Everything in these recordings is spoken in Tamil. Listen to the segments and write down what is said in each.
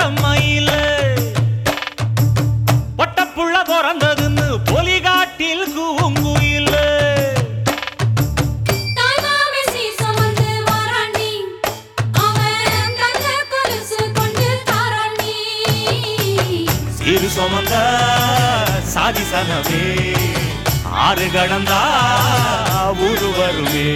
தம்மையில பொட்டப்புள்ள பிறந்ததுன்னு பொலிகாட்டில் கூங்குயில. சிறு சுமந்த சாதி சனமே ஆறு கடந்தா ஊரு வருமே.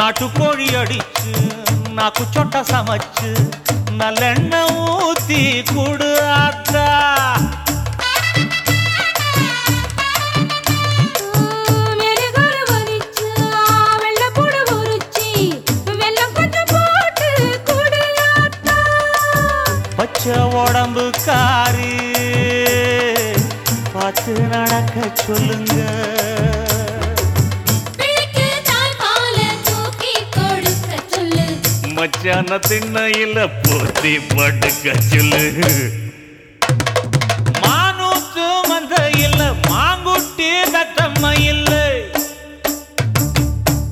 நாட்டுக்கோழி அடிச்சு நாக்கு சொட்ட சமைச்சு நல்லெண்ணெய் ஊத்தி குடு. பச்சை உடம்பு காரி பார்த்து நடக்க சொல்லுங்க மச்சான திண்ணையில போத்தி படுக்க சொல்லு. மானூத்து மந்த இல்ல மாங்குட்டி தத்தம்ம இல்ல.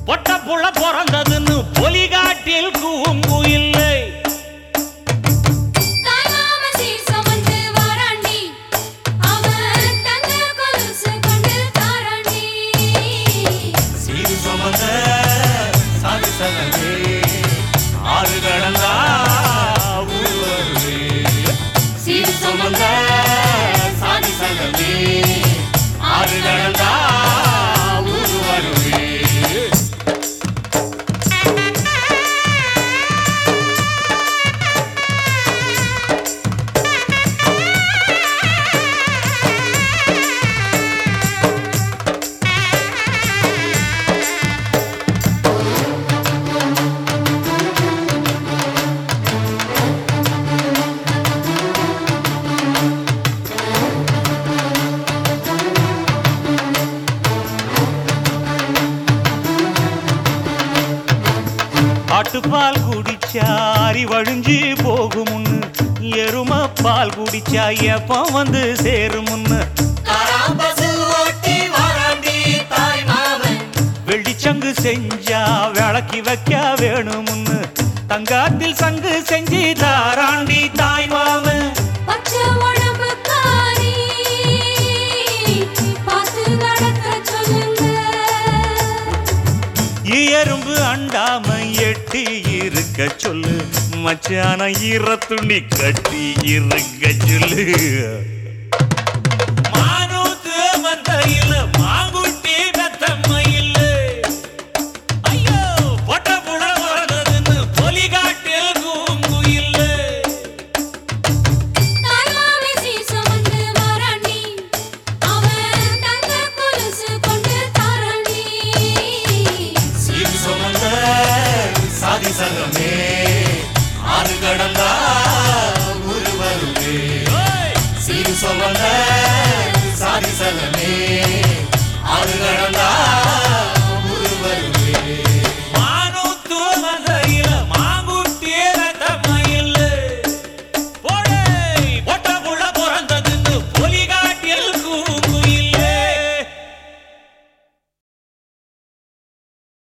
பொட்ட புள்ள பிறந்ததுன்னு பொலிகாட்டில் கூங்கு சுமந்த சாதி சனமே ஆறு நடந்தா ஆட்டுப்பால் குடிச்சா அரி வழிஞ்சு போகுமுன்னு எரும பால் குடிச்சா எப்ப வந்து சேருமுன்னு வெள்ளிச்சங்கு செஞ்சா விளக்கி வைக்க வேணுமுன்னு தங்காத்தில் சங்கு செஞ்சு தாராண்டி தாய் மாமன் இருக்க சொல்லு. மச்சான ஈர துணி கட்டி இருக்க சொல்லு. சாதி சங்கமே ஆறு கடந்தா ஊரு வருவே சீர் சுமந்த சாதி சங்கமே ஆறு கடந்தா